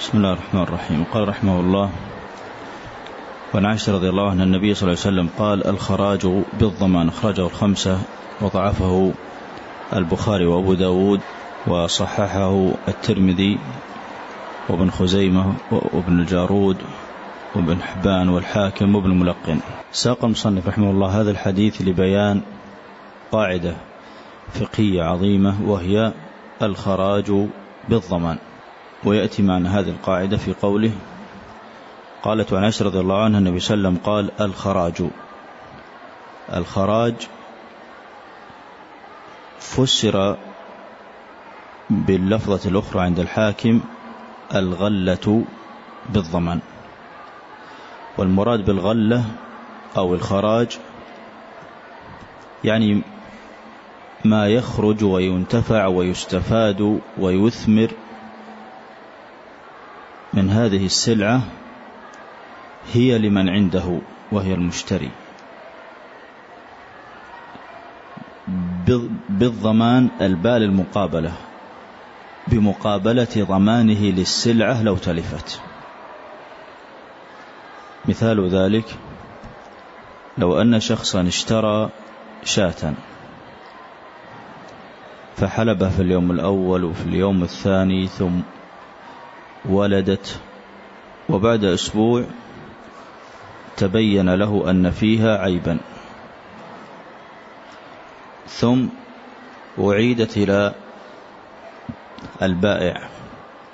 بسم الله الرحمن الرحيم. قال رحمه الله وعن عائشة رضي الله عنها النبي صلى الله عليه وسلم قال الخراج بالضمان أخرجه الخمسة وضعفه البخاري وأبو داود وصححه الترمذي وابن خزيمة وابن الجارود وابن حبان والحاكم وابن ملقن ساق المصنف رحمه الله هذا الحديث لبيان قاعدة فقهية عظيمة وهي الخراج بالضمان. ويأتي معنا هذه القاعدة في قوله قالت عن عائشة رضي الله عنها النبي صلى الله عليه وسلم قال الخراج. الخراج فسر باللفظة الأخرى عند الحاكم الغلة بالضمان. والمراد بالغلة أو الخراج يعني ما يخرج وينتفع ويستفاد ويثمر من هذه السلعة هي لمن عنده وهي المشتري. بالضمان البال المقابلة بمقابلة ضمانه للسلعة لو تلفت. مثال ذلك لو أن شخصا اشترى شاة فحلبها في اليوم الأول وفي اليوم الثاني ثم ولدت وبعد أسبوع تبين له أن فيها عيبا. ثم أعيدت إلى البائع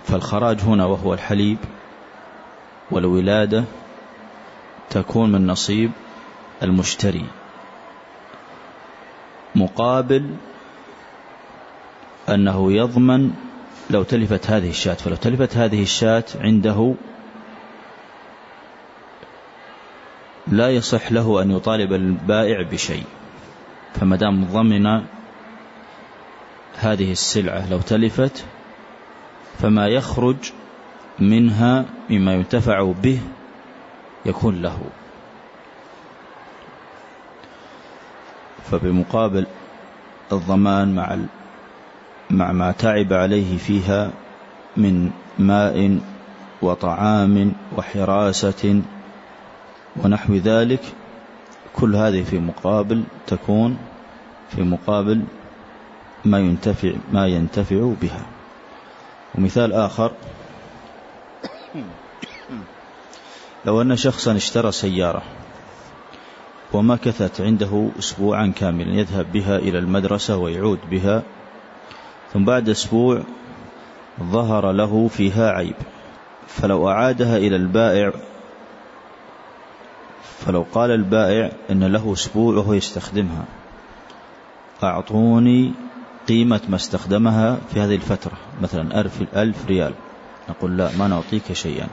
فالخراج هنا وهو الحليب والولادة تكون من نصيب المشتري. مقابل أنه يضمن لو تلفت هذه الشاة فلو تلفت هذه الشاة عنده لا يصح له أن يطالب البائع بشيء. فما دام ضمن هذه السلعة لو تلفت فما يخرج منها مما ينتفع به يكون له. فبمقابل الضمان مع مع ما تعب عليه فيها من ماء وطعام وحراسة ونحو ذلك كل هذه في مقابل تكون في مقابل ما ينتفع ما ينتفع بها. ومثال آخر لو أن شخصا اشترى سيارة ومكثت عنده أسبوعا كاملا يذهب بها إلى المدرسة ويعود بها ثم بعد أسبوع ظهر له فيها عيب. فلو أعادها إلى البائع فلو قال البائع إن له أسبوع وهو يستخدمها أعطوني قيمة ما استخدمها في هذه الفترة مثلا ألف, ألف ريال. نقول لا ما نعطيك شيئا.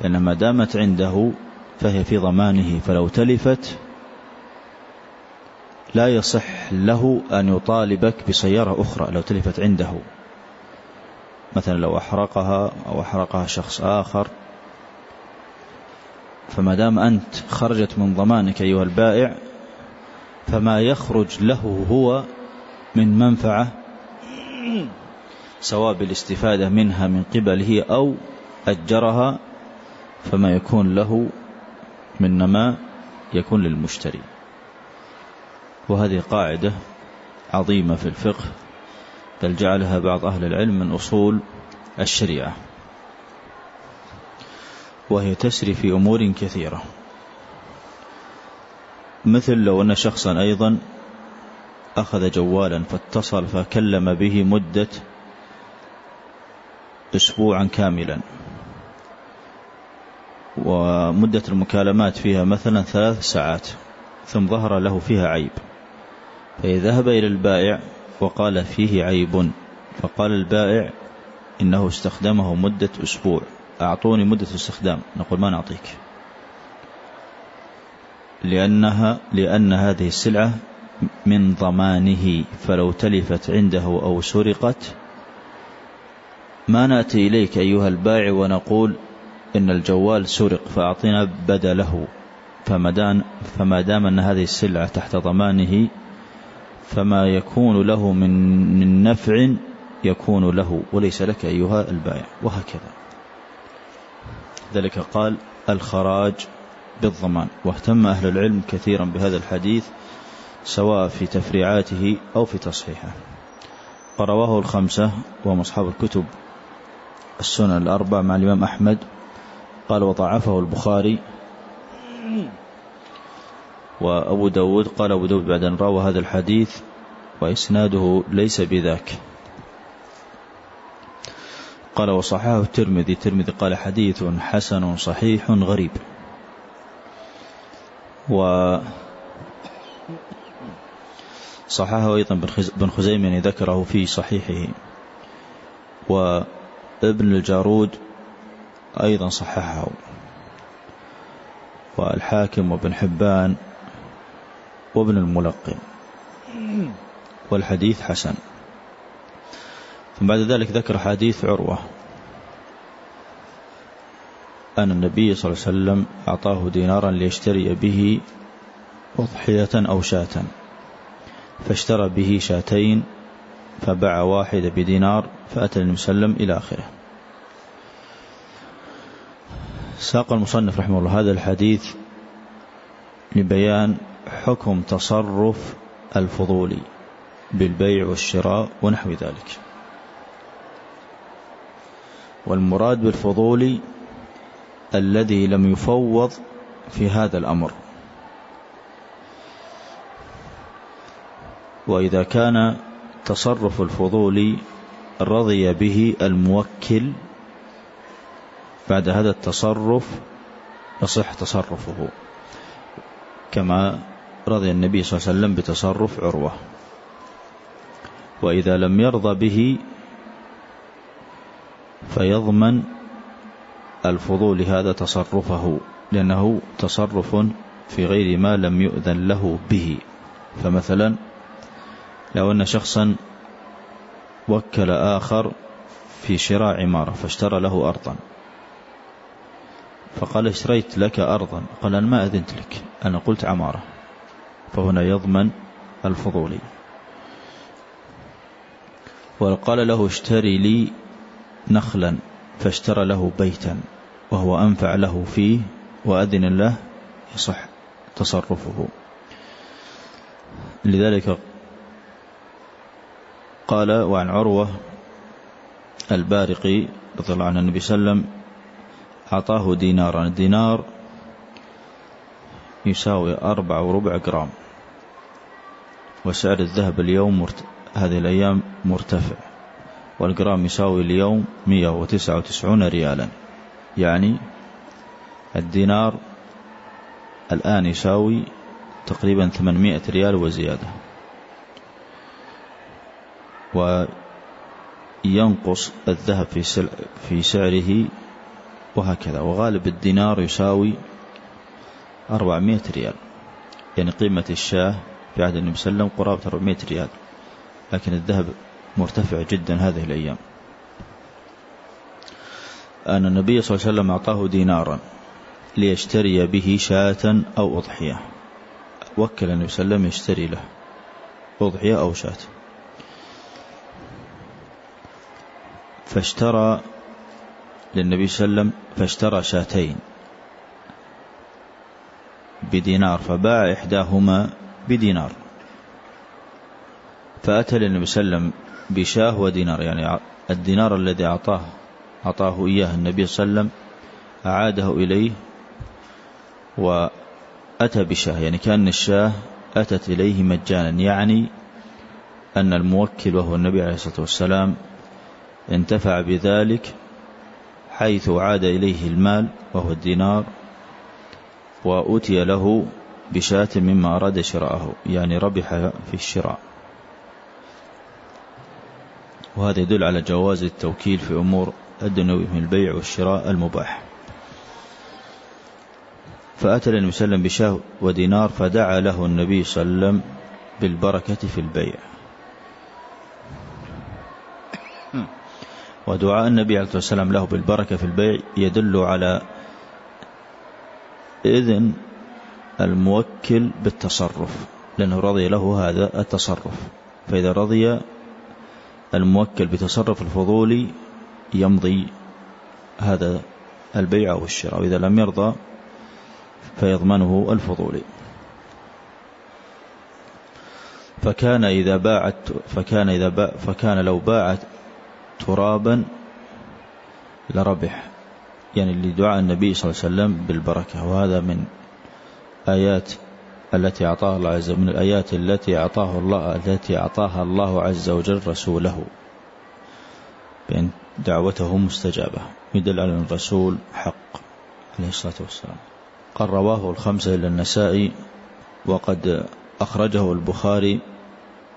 لأن ما دامت عنده فهي في ضمانه فلو تلفت لا يصح له أن يطالبك بسيارة أخرى لو تلفت عنده. مثلا لو أحرقها أو أحرقها شخص آخر. فما دام أنت خرجت من ضمانك أيها البائع فما يخرج له هو من منفعة سواء بالاستفادة منها من قبله أو أجرها فما يكون له من نماء يكون للمشتري. وهذه قاعدة عظيمة في الفقه بل جعلها بعض أهل العلم من أصول الشريعة وهي تسري في أمور كثيرة. مثل لو أن شخصا أيضا أخذ جوالا فاتصل فكلم به مدة أسبوعا كاملا. ومدة المكالمات فيها مثلا ثلاث ساعات ثم ظهر له فيها عيب. فذهب إلى البائع وقال فيه عيب فقال البائع إنه استخدمه مدة أسبوع. أعطوني مدة استخدام نقول ما نعطيك. لأنها لأن هذه السلعة من ضمانه فلو تلفت عنده أو سرقت ما نأتي إليك أيها البائع ونقول إن الجوال سرق فأعطينا بدله. فما دام أن هذه السلعة تحت ضمانه فما يكون له من نفع يكون له وليس لك أيها البائع. وهكذا. ذلك قال الخراج بالضمان. واهتم أهل العلم كثيرا بهذا الحديث سواء في تفريعاته أو في تصحيحه. ورواه الخمسة وهم أصحاب الكتب السنن الأربع مع الإمام أحمد. قال وضعفه البخاري. وأبو داود قال أبو داود بعد أن روى هذا الحديث وإسناده ليس بذاك. قال وصححه الترمذي الترمذي قال حديث حسن صحيح غريب. و صححه أيضا بن خزيمة يعني ذكره في صحيحه. وابن الجارود أيضا صححه. والحاكم وابن حبان وابن الملقن. والحديث حسن. ثم بعد ذلك ذكر حديث عروة. أن النبي صلى الله عليه وسلم أعطاه دينارا ليشتري به أضحية أو شاة. فاشترى به شاتين فباع واحدة بدينار فأتى النبي صلى الله عليه وسلم إلى آخره. ساق المصنف رحمه الله هذا الحديث لبيان حكم تصرف الفضولي بالبيع والشراء ونحو ذلك. والمراد بالفضولي الذي لم يفوض في هذا الأمر. وإذا كان تصرف الفضولي رضي به الموكل بعد هذا التصرف يصح تصرفه كما رضي النبي صلى الله عليه وسلم بتصرف عروة. وإذا لم يرضى به فيضمن الفضول هذا تصرفه لأنه تصرف في غير ما لم يؤذن له به. فمثلا لو أن شخصا وكل آخر في شراء عمارة فاشترى له أرضا. فقال اشتريت لك أرضا. قال أنا ما أذنت لك. أنا قلت عمارة. فهنا يضمن الفضولي وقال له اشتري لي نخلا فاشترى له بيتا وهو أنفع له فيه وأذن له يصح تصرفه. لذلك قال وعن عروة البارقي رضي الله عنه النبي صلى الله عليه وسلم أعطاه دينارا. الدينار يساوي أربع وربع جرام. وسعر الذهب اليوم مرت... هذه الأيام مرتفع والجرام يساوي اليوم 199 ريالا. يعني الدينار الآن يساوي تقريبا 800 ريال وزيادة. وينقص الذهب في, سل... في سعره وهكذا. وغالب الدينار يساوي 400 ريال. يعني قيمة الشاة في عهد النبي صلى الله عليه وسلم قرابة 400 ريال. لكن الذهب مرتفع جدا هذه الأيام. أن النبي صلى الله عليه وسلم أعطاه دينارا ليشتري به شاة أو أضحية. وكل النبي صلى الله عليه وسلم يشتري له أضحية أو شاة. فاشترى للنبي صلى الله عليه وسلم فاشترى شاتين بدينار فباع إحداهما بدينار. فأتى للنبي صلى الله عليه وسلم بشاه ودينار يعني الدينار الذي أعطاه أعطاه إياه النبي صلى الله عليه وسلم أعاده إليه وأتى بشاه يعني كأن الشاه أتت إليه مجانا يعني أن الموكل وهو النبي عليه الصلاة والسلام انتفع بذلك حيث عاد إليه المال وهو الدينار وأتي له بشاة مما أراد شراءه يعني ربح في الشراء. وهذا يدل على جواز التوكيل في أمور الدنيوي من البيع والشراء المباح. فأتى النبي صلى الله عليه وسلم بشاه ودينار فدعا له النبي صلى الله عليه وسلم بالبركة في البيع. ودعاء النبي عليه الصلاة والسلام له بالبركة في البيع يدل على إذن الموكل بالتصرف لأنه رضي له هذا التصرف. فإذا رضي الموكل بتصرف الفضول يمضي هذا البيع أو الشراء وإذا لم يرضى فيضمنه الفضولي فكان إذا باعت فكان إذا باع فكان لو باعت ترابا لربح يعني لدعاء النبي صلى الله عليه وسلم بالبركة. وهذا من آيات التي أعطاها الله عز من الآيات التي أعطاه الله التي أعطاها الله عز وجل رسوله. بأن دعوته مستجابة يدل على أن الرسول حق عليه الصلاة والسلام. قال رواه الخمسة إلى النسائي وقد أخرجه البخاري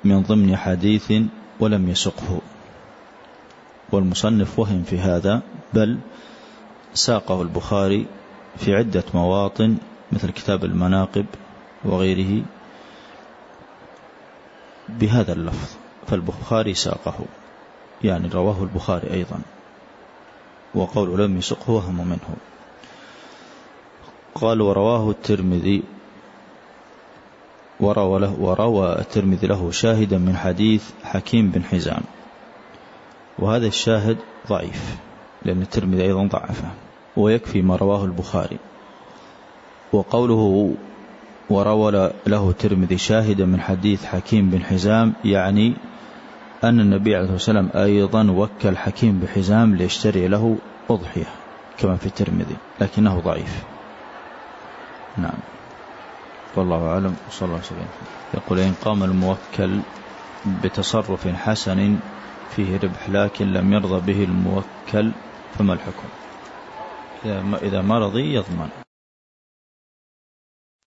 من ضمن حديث ولم يسقه. والمصنف وهم في هذا بل ساقه البخاري في عدة مواطن مثل كتاب المناقب وغيره بهذا اللفظ فالبخاري ساقه يعني رواه البخاري أيضا وقول لم يسقه وهم منه. قال ورواه الترمذي وروى, له وروى الترمذي له شاهدا من حديث حكيم بن حزام. وهذا الشاهد ضعيف لأن الترمذي أيضا ضعفه ويكفي ما رواه البخاري. وقوله وروى له الترمذي شاهدا من حديث حكيم بن حزام يعني أن النبي عليه الصلاة والسلام أيضا وكل حكيم بن حزام ليشتري له أضحية كما في الترمذي لكنه ضعيف. نعم. والله أعلم وصلى الله وسلم. يقول إن قام الموكل بتصرف حسن فيه ربح لكن لم يرضى به الموكل فما الحكم؟ إذا ما رضي يضمن.